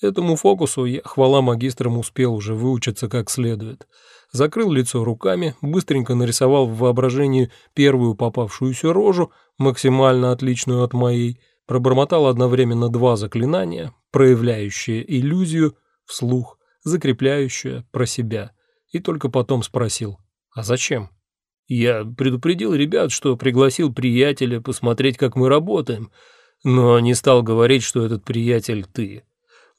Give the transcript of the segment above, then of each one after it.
Этому фокусу я, хвала магистрам, успел уже выучиться как следует. Закрыл лицо руками, быстренько нарисовал в воображении первую попавшуюся рожу, максимально отличную от моей, пробормотал одновременно два заклинания, проявляющие иллюзию, вслух, закрепляющее про себя, и только потом спросил «А зачем?» Я предупредил ребят, что пригласил приятеля посмотреть, как мы работаем, но не стал говорить, что этот приятель ты.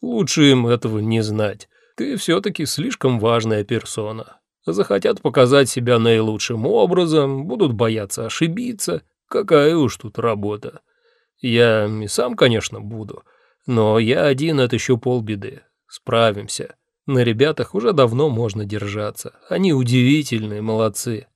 Лучше им этого не знать. Ты все-таки слишком важная персона. Захотят показать себя наилучшим образом, будут бояться ошибиться. Какая уж тут работа. Я и сам, конечно, буду, но я один — это еще полбеды. Справимся. На ребятах уже давно можно держаться. Они удивительные, молодцы.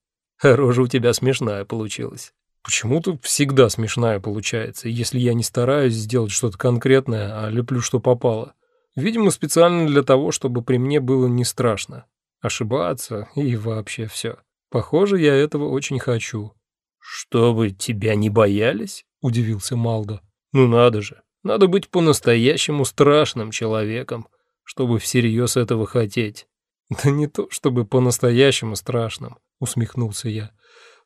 Рожа у тебя смешная получилась. Почему-то всегда смешная получается, если я не стараюсь сделать что-то конкретное, а леплю, что попало. Видимо, специально для того, чтобы при мне было не страшно. Ошибаться и вообще все. Похоже, я этого очень хочу. «Чтобы тебя не боялись?» — удивился Малдо. «Ну надо же, надо быть по-настоящему страшным человеком, чтобы всерьез этого хотеть». «Да не то, чтобы по-настоящему страшным», — усмехнулся я.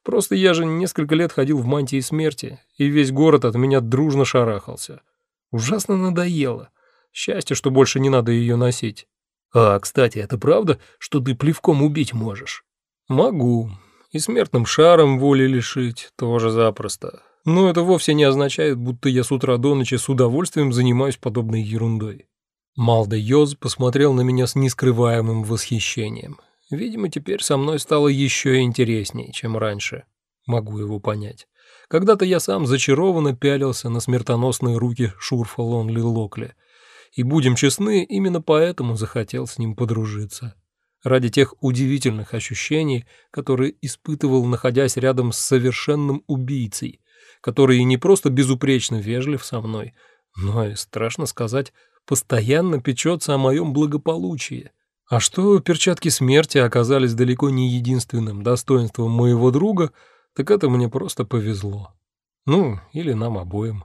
«Просто я же несколько лет ходил в мантии смерти, и весь город от меня дружно шарахался. Ужасно надоело. Счастье, что больше не надо ее носить. А, кстати, это правда, что ты плевком убить можешь?» «Могу. И смертным шаром воли лишить тоже запросто. Но это вовсе не означает, будто я с утра до ночи с удовольствием занимаюсь подобной ерундой. Малда Йоз посмотрел на меня с нескрываемым восхищением. Видимо, теперь со мной стало еще интереснее, чем раньше. Могу его понять. Когда-то я сам зачарованно пялился на смертоносные руки Шурфа Лонли Локли. И, будем честны, именно поэтому захотел с ним подружиться. Ради тех удивительных ощущений, которые испытывал, находясь рядом с совершенным убийцей, который не просто безупречно вежлив со мной, но и, страшно сказать, постоянно печется о моем благополучии. А что перчатки смерти оказались далеко не единственным достоинством моего друга, так это мне просто повезло. Ну, или нам обоим.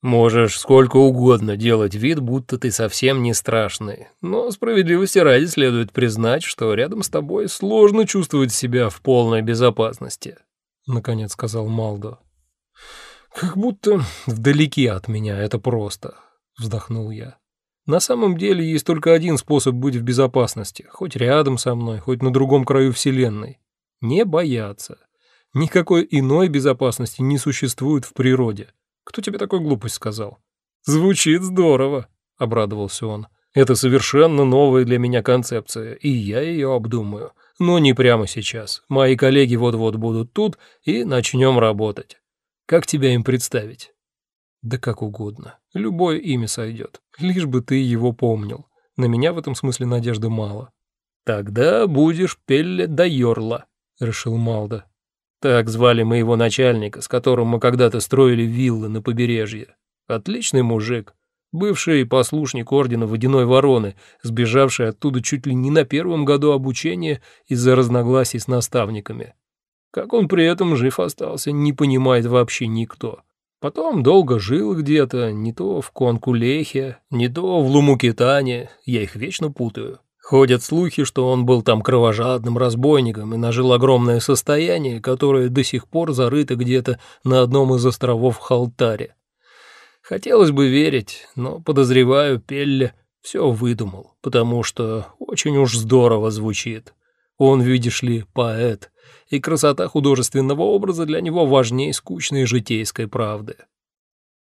Можешь сколько угодно делать вид, будто ты совсем не страшный, но справедливости ради следует признать, что рядом с тобой сложно чувствовать себя в полной безопасности, — наконец сказал Малдо. Как будто вдалеке от меня это просто, вздохнул я. На самом деле есть только один способ быть в безопасности, хоть рядом со мной, хоть на другом краю Вселенной. Не бояться. Никакой иной безопасности не существует в природе. Кто тебе такую глупость сказал? Звучит здорово, обрадовался он. Это совершенно новая для меня концепция, и я ее обдумаю. Но не прямо сейчас. Мои коллеги вот-вот будут тут, и начнем работать. Как тебя им представить? Да как угодно. Любое имя сойдет. Лишь бы ты его помнил. На меня в этом смысле надежды мало. Тогда будешь Пелле да Йорла, решил Малда. Так звали моего начальника, с которым мы когда-то строили виллы на побережье. Отличный мужик. Бывший послушник ордена Водяной Вороны, сбежавший оттуда чуть ли не на первом году обучения из-за разногласий с наставниками. Как он при этом жив остался, не понимает вообще никто. Потом долго жил где-то, не то в Конкулехе, не то в Лумукитане, я их вечно путаю. Ходят слухи, что он был там кровожадным разбойником и нажил огромное состояние, которое до сих пор зарыто где-то на одном из островов Халтаре. Хотелось бы верить, но, подозреваю, Пелле все выдумал, потому что очень уж здорово звучит. Он, видишь ли, поэт, и красота художественного образа для него важнее скучной житейской правды.